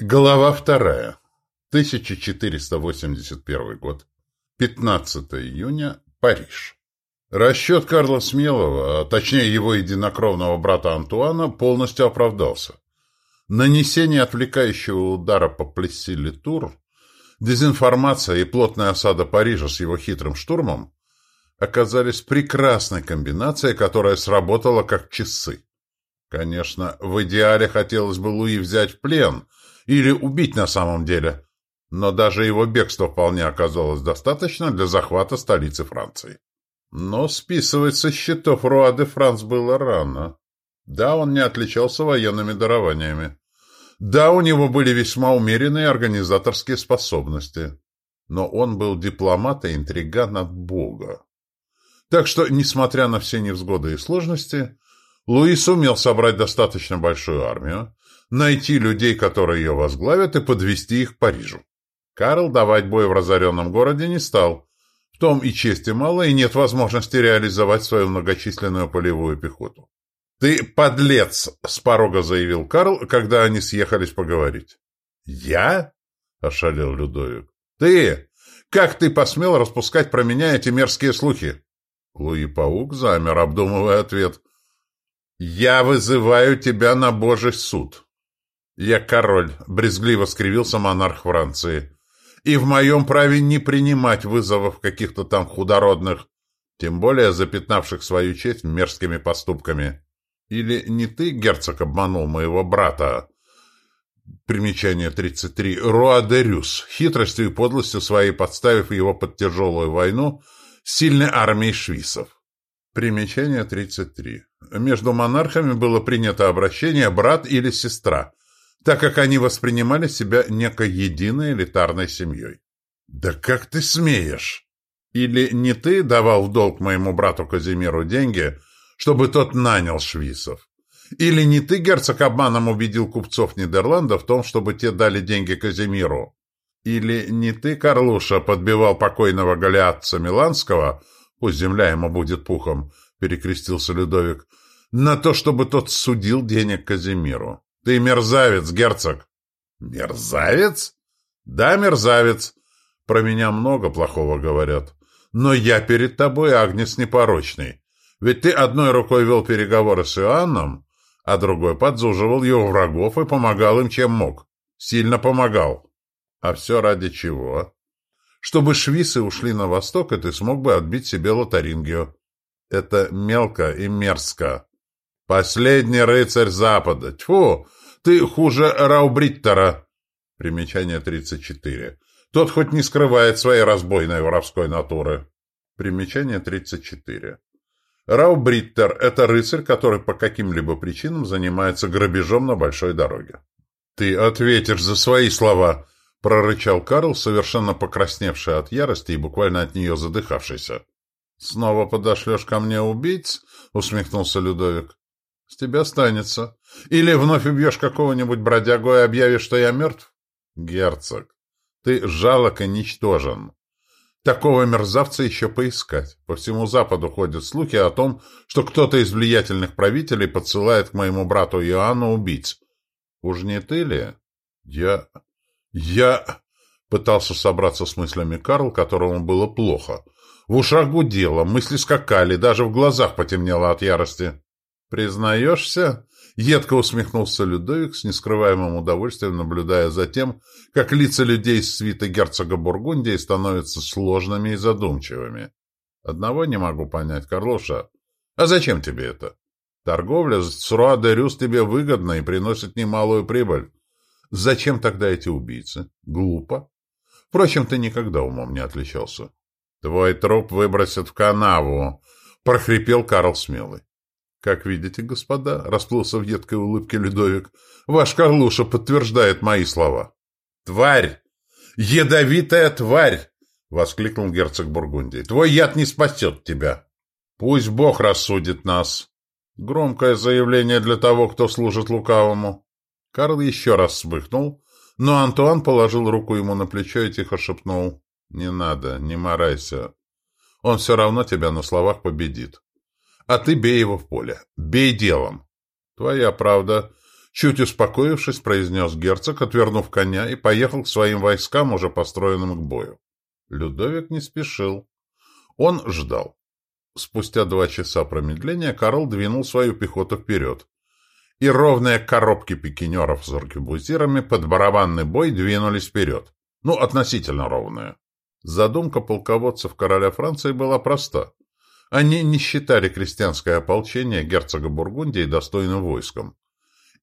Глава вторая. 1481 год. 15 июня. Париж. Расчет Карла Смелого, а точнее его единокровного брата Антуана, полностью оправдался. Нанесение отвлекающего удара по Плесси-Тур, дезинформация и плотная осада Парижа с его хитрым штурмом оказались прекрасной комбинацией, которая сработала как часы. Конечно, в идеале хотелось бы Луи взять в плен – или убить на самом деле. Но даже его бегство вполне оказалось достаточно для захвата столицы Франции. Но списывать со счетов Руа де Франс было рано. Да, он не отличался военными дарованиями. Да, у него были весьма умеренные организаторские способности. Но он был дипломат и интриган от Бога. Так что, несмотря на все невзгоды и сложности, Луи сумел собрать достаточно большую армию, найти людей, которые ее возглавят, и подвести их к Парижу. Карл давать бой в разоренном городе не стал. В том и чести мало, и нет возможности реализовать свою многочисленную полевую пехоту. «Ты подлец!» — с порога заявил Карл, когда они съехались поговорить. «Я?» — ошалел Людовик. «Ты! Как ты посмел распускать про меня эти мерзкие слухи?» Луи-паук замер, обдумывая ответ. «Я вызываю тебя на божий суд. «Я король», — брезгливо скривился монарх Франции. «И в моем праве не принимать вызовов каких-то там худородных, тем более запятнавших свою честь мерзкими поступками. Или не ты, герцог, обманул моего брата?» Примечание 33. Руадерюс, хитростью и подлостью своей подставив его под тяжелую войну сильной армией швисов. Примечание 33. Между монархами было принято обращение «брат» или «сестра», так как они воспринимали себя некой единой элитарной семьей. «Да как ты смеешь? Или не ты давал в долг моему брату Казимиру деньги, чтобы тот нанял швисов? Или не ты, герцог, обманом убедил купцов Нидерланда в том, чтобы те дали деньги Казимиру? Или не ты, Карлуша, подбивал покойного Голиатца Миланского, пусть земля ему будет пухом, перекрестился Людовик, на то, чтобы тот судил денег Казимиру? Ты мерзавец, герцог. Мерзавец? Да, мерзавец. Про меня много плохого говорят. Но я перед тобой, Агнес, непорочный. Ведь ты одной рукой вел переговоры с Иоанном, а другой подзуживал его врагов и помогал им, чем мог. Сильно помогал. А все ради чего? Чтобы швисы ушли на восток, и ты смог бы отбить себе Лотарингию. Это мелко и мерзко. Последний рыцарь Запада. Тьфу! Ты хуже Раубриттера. Примечание 34. Тот хоть не скрывает своей разбойной воровской натуры. Примечание 34. Раубриттер – это рыцарь, который по каким-либо причинам занимается грабежом на большой дороге. «Ты ответишь за свои слова!» – прорычал Карл, совершенно покрасневший от ярости и буквально от нее задыхавшийся. «Снова подошлешь ко мне убийц?» — усмехнулся Людовик. С тебя останется. Или вновь убьешь какого-нибудь бродягу и объявишь, что я мертв? Герцог, ты жалок и ничтожен. Такого мерзавца еще поискать. По всему Западу ходят слухи о том, что кто-то из влиятельных правителей подсылает к моему брату Иоанну убийц. Уж не ты ли? Я... Я... Пытался собраться с мыслями Карл, которому было плохо. В ушах гудело, мысли скакали, даже в глазах потемнело от ярости. «Признаешься?» — едко усмехнулся Людовик с нескрываемым удовольствием, наблюдая за тем, как лица людей из свита герцога Бургундии становятся сложными и задумчивыми. «Одного не могу понять, Карлоша. А зачем тебе это? Торговля с Руа-де-Рюс тебе выгодна и приносит немалую прибыль. Зачем тогда эти убийцы? Глупо. Впрочем, ты никогда умом не отличался. Твой труп выбросят в канаву, — прохрипел Карл Смелый. «Как видите, господа», — расплылся в едкой улыбке Людовик, — «ваш Карлуша подтверждает мои слова». «Тварь! Ядовитая тварь!» — воскликнул герцог Бургундии. «Твой яд не спасет тебя. Пусть Бог рассудит нас». Громкое заявление для того, кто служит лукавому. Карл еще раз вспыхнул, но Антуан положил руку ему на плечо и тихо шепнул. «Не надо, не морайся. Он все равно тебя на словах победит. А ты бей его в поле. Бей делом. Твоя правда. Чуть успокоившись, произнес герцог, отвернув коня, и поехал к своим войскам, уже построенным к бою. Людовик не спешил. Он ждал. Спустя два часа промедления Карл двинул свою пехоту вперед. И ровные коробки пикинеров с аркебузирами под барабанный бой двинулись вперед. Ну, относительно ровные. Задумка полководцев короля Франции была проста. Они не считали крестьянское ополчение герцога Бургундии достойным войском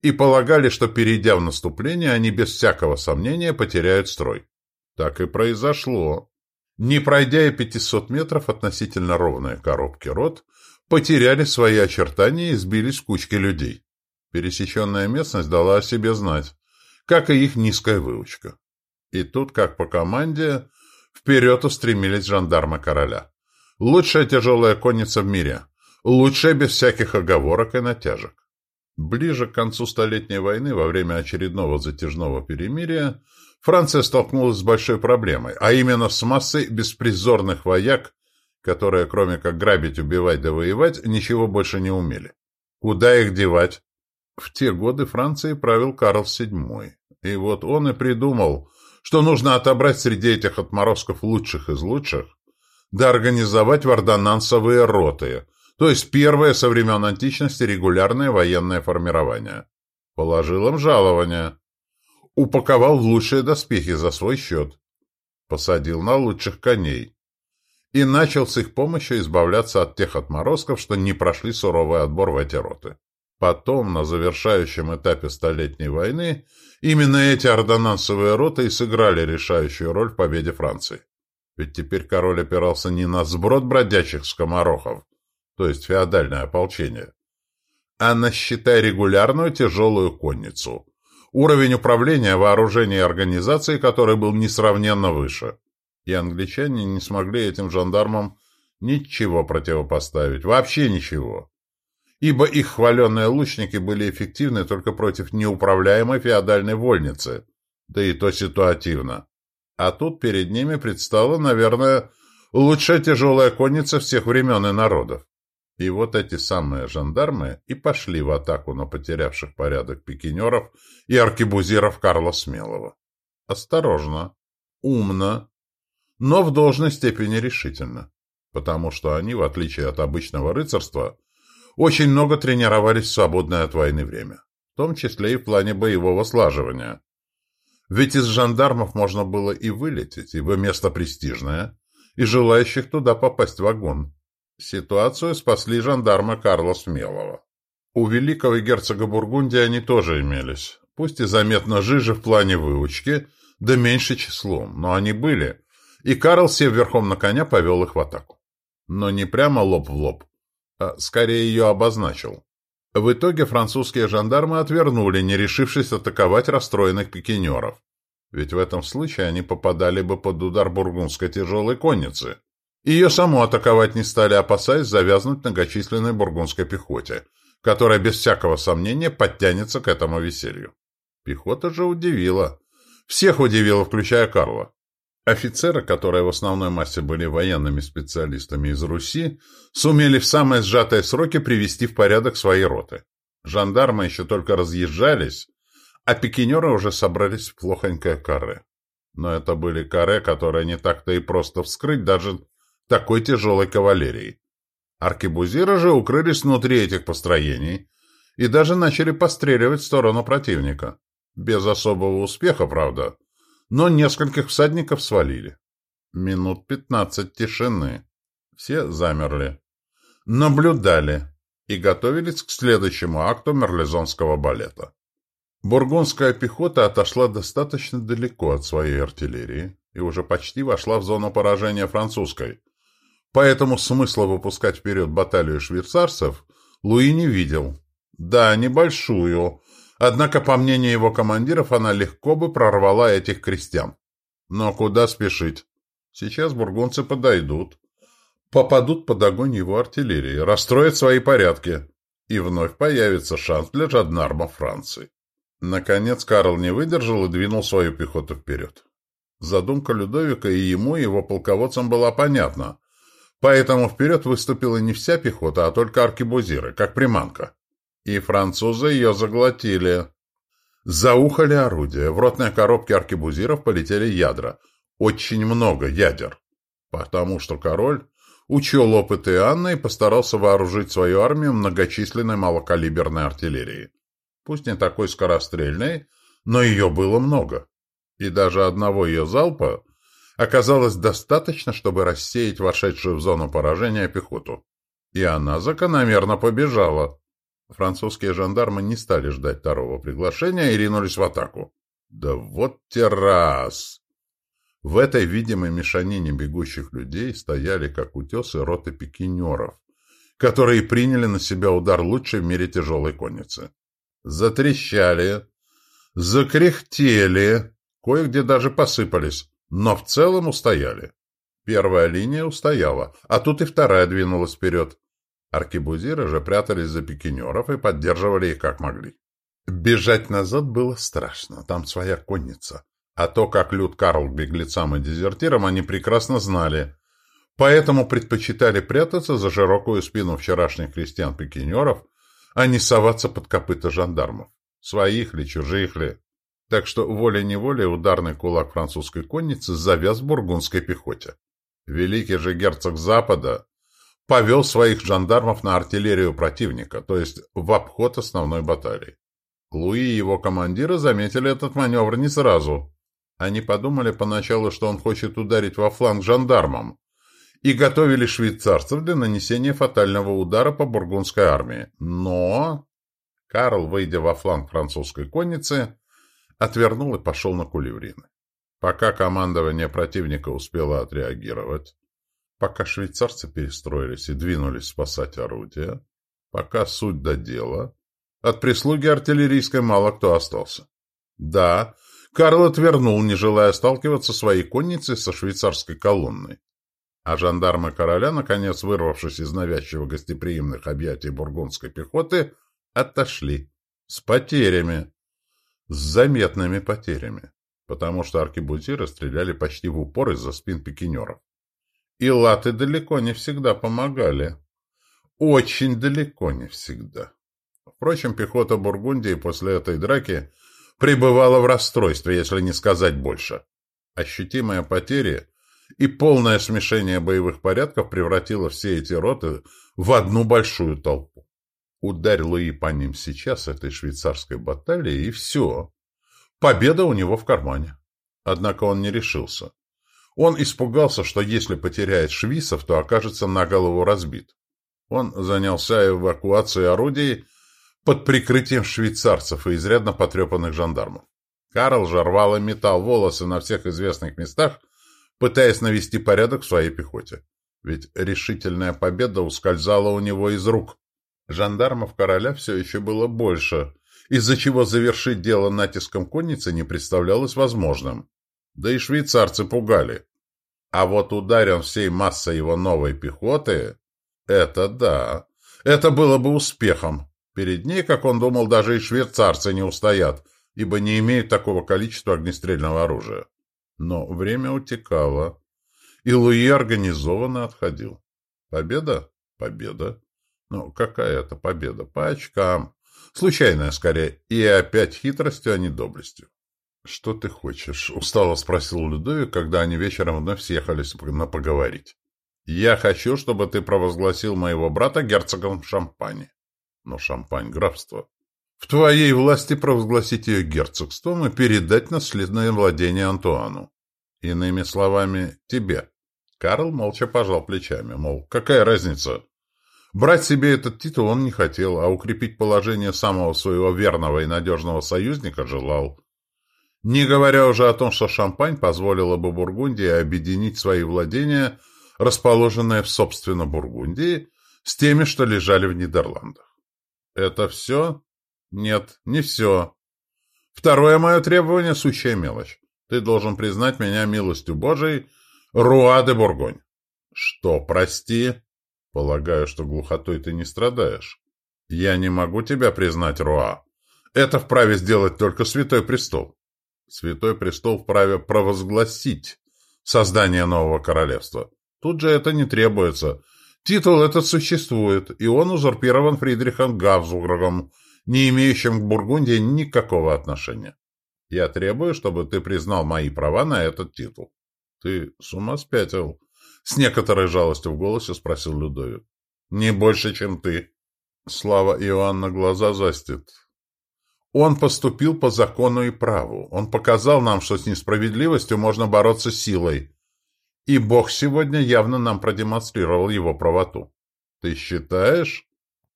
и полагали, что, перейдя в наступление, они без всякого сомнения потеряют строй. Так и произошло. Не пройдя и 500 метров, относительно ровные коробки рот потеряли свои очертания и сбились в кучки людей. Пересеченная местность дала о себе знать, как и их низкая выучка. И тут, как по команде, вперед устремились жандармы короля. Лучшая тяжелая конница в мире. Лучшая без всяких оговорок и натяжек. Ближе к концу Столетней войны, во время очередного затяжного перемирия, Франция столкнулась с большой проблемой, а именно с массой беспризорных вояк, которые, кроме как грабить, убивать да воевать, ничего больше не умели. Куда их девать? В те годы Францией правил Карл VII. И вот он и придумал, что нужно отобрать среди этих отморозков лучших из лучших, да организовать вардонансовые роты, то есть первое со времен античности регулярное военное формирование. Положил им жалование. Упаковал в лучшие доспехи за свой счет. Посадил на лучших коней. И начал с их помощью избавляться от тех отморозков, что не прошли суровый отбор в эти роты. Потом, на завершающем этапе Столетней войны, именно эти ордонансовые роты и сыграли решающую роль в победе Франции. Ведь теперь король опирался не на сброд бродячих скоморохов, то есть феодальное ополчение, а на, считай, регулярную тяжелую конницу, уровень управления, вооружения и организации которой был несравненно выше. И англичане не смогли этим жандармам ничего противопоставить, вообще ничего ибо их хваленные лучники были эффективны только против неуправляемой феодальной вольницы, да и то ситуативно. А тут перед ними предстала, наверное, лучшая тяжелая конница всех времен и народов. И вот эти самые жандармы и пошли в атаку на потерявших порядок пикинеров и аркебузиров Карла Смелого. Осторожно, умно, но в должной степени решительно, потому что они, в отличие от обычного рыцарства, очень много тренировались в свободное от войны время, в том числе и в плане боевого слаживания. Ведь из жандармов можно было и вылететь, ибо место престижное, и желающих туда попасть вагон. Ситуацию спасли жандармы Карла Смелого. У великого герцога Бургундии они тоже имелись, пусть и заметно жиже в плане выучки, да меньше числом, но они были, и Карл, сев верхом на коня, повел их в атаку. Но не прямо лоб в лоб, а скорее ее обозначил. В итоге французские жандармы отвернули, не решившись атаковать расстроенных пикинеров. Ведь в этом случае они попадали бы под удар бургундской тяжелой конницы. Ее саму атаковать не стали, опасаясь завязнуть многочисленной бургундской пехоте, которая без всякого сомнения подтянется к этому веселью. Пехота же удивила. Всех удивила, включая Карла. Офицеры, которые в основной массе были военными специалистами из Руси, сумели в самые сжатые сроки привести в порядок свои роты. Жандармы еще только разъезжались, а пикинеры уже собрались в плохонькое каре. Но это были каре, которые не так-то и просто вскрыть даже такой тяжелой кавалерией. Аркебузиры же укрылись внутри этих построений и даже начали постреливать в сторону противника. Без особого успеха, правда но нескольких всадников свалили. Минут пятнадцать тишины. Все замерли. Наблюдали и готовились к следующему акту мерлезонского балета. Бургундская пехота отошла достаточно далеко от своей артиллерии и уже почти вошла в зону поражения французской. Поэтому смысла выпускать вперед баталию швейцарцев Луи не видел. Да, небольшую, Однако, по мнению его командиров, она легко бы прорвала этих крестьян. Но куда спешить? Сейчас бургунцы подойдут, попадут под огонь его артиллерии, расстроят свои порядки, и вновь появится шанс для жаднарма Франции. Наконец Карл не выдержал и двинул свою пехоту вперед. Задумка Людовика и ему, и его полководцам была понятна, поэтому вперед выступила не вся пехота, а только аркебузиры, как приманка. И французы ее заглотили. Заухали орудия. В ротной коробке аркебузиров полетели ядра. Очень много ядер. Потому что король учел опыты Анны и постарался вооружить свою армию многочисленной малокалиберной артиллерией. Пусть не такой скорострельной, но ее было много. И даже одного ее залпа оказалось достаточно, чтобы рассеять вошедшую в зону поражения пехоту. И она закономерно побежала. Французские жандармы не стали ждать второго приглашения и ринулись в атаку. Да вот террас! В этой видимой мешанине бегущих людей стояли, как утесы, роты пикинеров, которые приняли на себя удар лучшей в мире тяжелой конницы. Затрещали, закряхтели, кое-где даже посыпались, но в целом устояли. Первая линия устояла, а тут и вторая двинулась вперед. Аркебузиры же прятались за пикинеров и поддерживали их как могли. Бежать назад было страшно, там своя конница. А то, как Люд Карл к беглецам и дезертирам, они прекрасно знали. Поэтому предпочитали прятаться за широкую спину вчерашних крестьян-пикинеров, а не соваться под копыта жандармов. Своих ли, чужих ли. Так что волей-неволей ударный кулак французской конницы завяз в бургундской пехоте. Великий же герцог Запада повел своих жандармов на артиллерию противника, то есть в обход основной баталии. Луи и его командиры заметили этот маневр не сразу. Они подумали поначалу, что он хочет ударить во фланг жандармам, и готовили швейцарцев для нанесения фатального удара по бургундской армии. Но Карл, выйдя во фланг французской конницы, отвернул и пошел на кулеврины. Пока командование противника успело отреагировать, пока швейцарцы перестроились и двинулись спасать орудия, пока суть до дела, от прислуги артиллерийской мало кто остался. Да, Карл отвернул, не желая сталкиваться своей конницей со швейцарской колонной. А жандармы короля, наконец вырвавшись из навязчиво гостеприимных объятий бургундской пехоты, отошли. С потерями с заметными потерями, потому что аркебузиры стреляли почти в упор из-за спин пикинеров. И латы далеко не всегда помогали. Очень далеко не всегда. Впрочем, пехота Бургундии после этой драки пребывала в расстройстве, если не сказать больше. Ощутимые потери и полное смешение боевых порядков превратило все эти роты в одну большую толпу. Ударь Луи по ним сейчас этой швейцарской баталии, и все. Победа у него в кармане. Однако он не решился. Он испугался, что если потеряет швейцов, то окажется на голову разбит. Он занялся эвакуацией орудий под прикрытием швейцарцев и изрядно потрепанных жандармов. Карл же рвал и метал волосы на всех известных местах, пытаясь навести порядок в своей пехоте. Ведь решительная победа ускользала у него из рук. Жандармов короля все еще было больше, из-за чего завершить дело натиском конницы не представлялось возможным. Да и швейцарцы пугали. А вот ударен всей массой его новой пехоты — это да, это было бы успехом. Перед ней, как он думал, даже и швейцарцы не устоят, ибо не имеют такого количества огнестрельного оружия. Но время утекало, и Луи организованно отходил. Победа? Победа. Ну, какая это победа? По очкам. Случайная, скорее. И опять хитростью, а не доблестью. «Что ты хочешь?» — устало спросил Людовик, когда они вечером вновь съехались на поговорить. «Я хочу, чтобы ты провозгласил моего брата герцогом Шампани». «Но Шампань — графство. В твоей власти провозгласить ее герцогством и передать наследное владение Антуану. Иными словами, тебе». Карл молча пожал плечами, мол, какая разница? Брать себе этот титул он не хотел, а укрепить положение самого своего верного и надежного союзника желал. Не говоря уже о том, что Шампань позволила бы Бургундии объединить свои владения, расположенные в собственно Бургундии, с теми, что лежали в Нидерландах. Это все? Нет, не все. Второе мое требование – сущая мелочь. Ты должен признать меня милостью Божией Руа де Бургонь. Что, прости? Полагаю, что глухотой ты не страдаешь. Я не могу тебя признать, Руа. Это вправе сделать только Святой Престол. Святой Престол вправе провозгласить создание нового королевства. Тут же это не требуется. Титул этот существует, и он узурпирован Фридрихом Гавзургом, не имеющим к Бургундии никакого отношения. Я требую, чтобы ты признал мои права на этот титул. — Ты с ума спятил? — с некоторой жалостью в голосе спросил Людовик. — Не больше, чем ты. Слава Иоанна глаза застит. Он поступил по закону и праву. Он показал нам, что с несправедливостью можно бороться силой. И Бог сегодня явно нам продемонстрировал его правоту. Ты считаешь?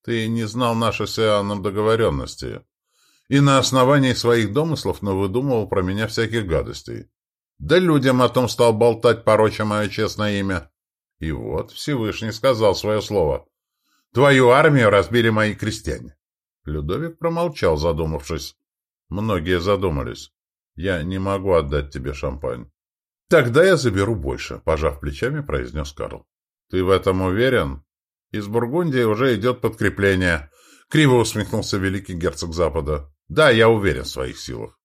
Ты не знал нашей с Иоанном договоренности. И на основании своих домыслов навыдумывал про меня всяких гадостей. Да людям о том стал болтать, пороча мое честное имя. И вот Всевышний сказал свое слово. Твою армию разбили мои крестьяне. Людовик промолчал, задумавшись. Многие задумались. Я не могу отдать тебе шампань. Тогда я заберу больше, пожав плечами, произнес Карл. Ты в этом уверен? Из Бургундии уже идет подкрепление. Криво усмехнулся великий герцог Запада. Да, я уверен в своих силах.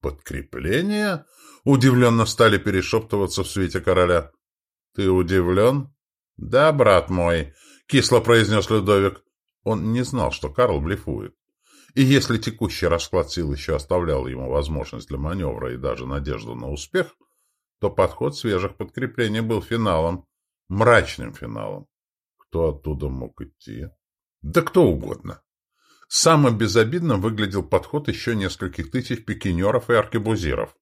Подкрепление? Удивленно стали перешептываться в свете короля. «Ты удивлен?» «Да, брат мой», — кисло произнес Людовик. Он не знал, что Карл блефует. И если текущий расклад сил еще оставлял ему возможность для маневра и даже надежду на успех, то подход свежих подкреплений был финалом, мрачным финалом. Кто оттуда мог идти? Да кто угодно. Самым безобидным выглядел подход еще нескольких тысяч пикинеров и аркебузиров.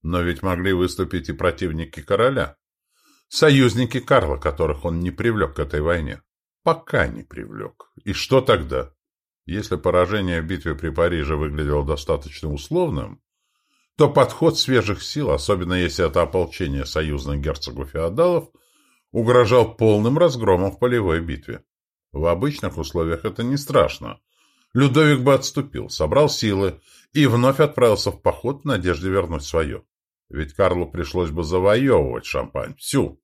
Но ведь могли выступить и противники короля. Союзники Карла, которых он не привлек к этой войне. Пока не привлек. И что тогда? Если поражение в битве при Париже выглядело достаточно условным, то подход свежих сил, особенно если это ополчение союзных герцогов-феодалов, угрожал полным разгромом в полевой битве. В обычных условиях это не страшно. Людовик бы отступил, собрал силы и вновь отправился в поход в надежде вернуть свое. Ведь Карлу пришлось бы завоевывать Шампань всю.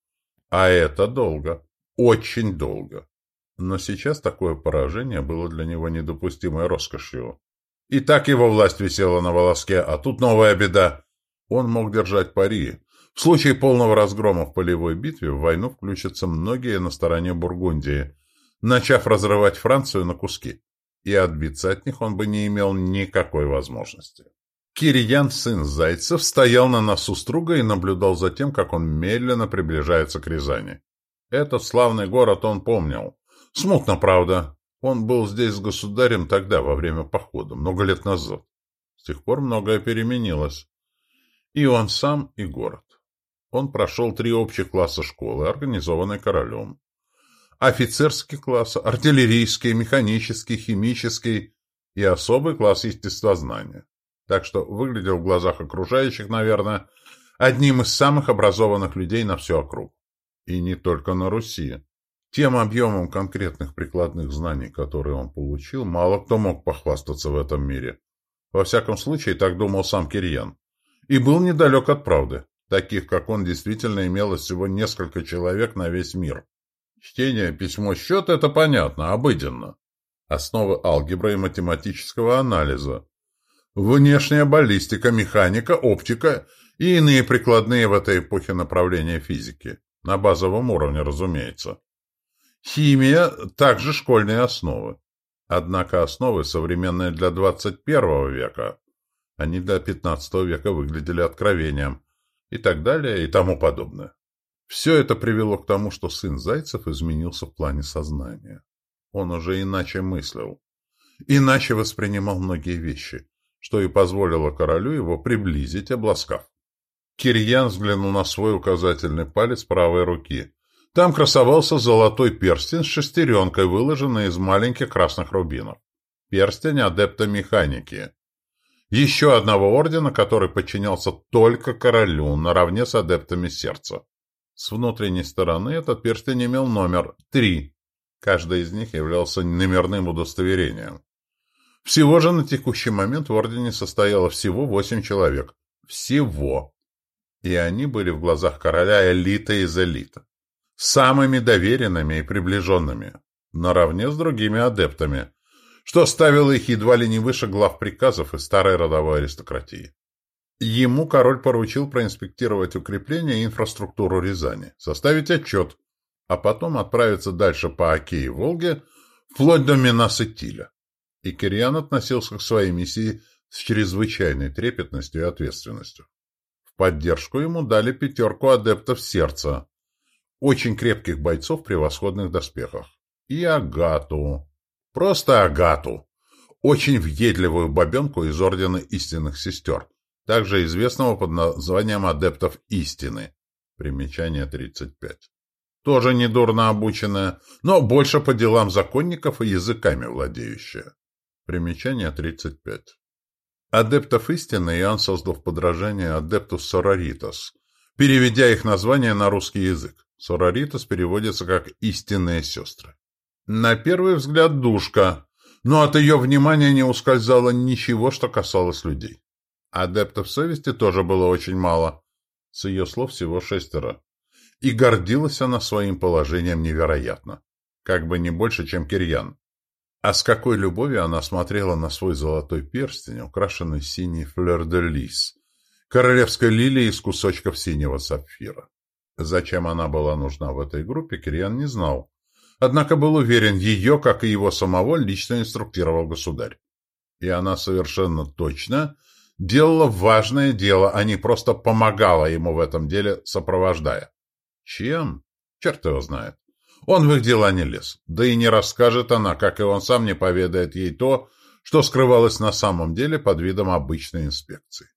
А это долго. Очень долго. Но сейчас такое поражение было для него недопустимой роскошью. И так его власть висела на волоске, а тут новая беда. Он мог держать пари. В случае полного разгрома в полевой битве в войну включатся многие на стороне Бургундии, начав разрывать Францию на куски. И отбиться от них он бы не имел никакой возможности. Кирьян, сын Зайцев, стоял на носу струга и наблюдал за тем, как он медленно приближается к Рязани. Этот славный город он помнил. Смутно, правда. Он был здесь с государем тогда, во время похода, много лет назад. С тех пор многое переменилось. И он сам, и город. Он прошел три общих класса школы, организованной королем. Офицерский класс, артиллерийский, механический, химический и особый класс естествознания так что выглядел в глазах окружающих, наверное, одним из самых образованных людей на всю округу. И не только на Руси. Тем объемом конкретных прикладных знаний, которые он получил, мало кто мог похвастаться в этом мире. Во всяком случае, так думал сам Кирьян. И был недалек от правды. Таких, как он, действительно имелось всего несколько человек на весь мир. Чтение, письмо, счет – это понятно, обыденно. Основы алгебры и математического анализа, Внешняя баллистика, механика, оптика и иные прикладные в этой эпохе направления физики. На базовом уровне, разумеется. Химия – также школьные основы. Однако основы современные для 21 века. Они для 15 века выглядели откровением. И так далее, и тому подобное. Все это привело к тому, что сын Зайцев изменился в плане сознания. Он уже иначе мыслил. Иначе воспринимал многие вещи что и позволило королю его приблизить, обласкав. Кирьян взглянул на свой указательный палец правой руки. Там красовался золотой перстень с шестеренкой, выложенный из маленьких красных рубинов. Перстень адепта механики. Еще одного ордена, который подчинялся только королю, наравне с адептами сердца. С внутренней стороны этот перстень имел номер три. Каждый из них являлся номерным удостоверением. Всего же на текущий момент в Ордене состояло всего восемь человек. Всего. И они были в глазах короля элита из элита. Самыми доверенными и приближенными. Наравне с другими адептами. Что ставило их едва ли не выше глав приказов и старой родовой аристократии. Ему король поручил проинспектировать укрепления и инфраструктуру Рязани, составить отчет, а потом отправиться дальше по Оке и Волге, вплоть до Минас и Тиля. и Кириан относился к своей миссии с чрезвычайной трепетностью и ответственностью. В поддержку ему дали пятерку адептов сердца, очень крепких бойцов в превосходных доспехах, и Агату. Просто Агату. Очень въедливую бабенку из Ордена Истинных Сестер, также известного под названием Адептов Истины. Примечание 35. Тоже недурно обученная, но больше по делам законников и языками владеющая. Примечание 35. Адептов истины Иоанн создал в подражание адептус сороритос, переведя их название на русский язык. Сороритос переводится как «истинные сестры». На первый взгляд душка, но от ее внимания не ускользало ничего, что касалось людей. Адептов совести тоже было очень мало. С ее слов всего шестеро. И гордилась она своим положением невероятно. Как бы не больше, чем Кирьян. А с какой любовью она смотрела на свой золотой перстень, украшенный синей флёр-де-лис, королевской лилией из кусочков синего сапфира. Зачем она была нужна в этой группе, Кирьян не знал. Однако был уверен, ее, как и его самого, лично инструктировал государь. И она совершенно точно делала важное дело, а не просто помогала ему в этом деле, сопровождая. Чем? Черт его знает. Он в их дела не лез. Да и не расскажет она, как и он сам не поведает ей то, что скрывалось на самом деле под видом обычной инспекции.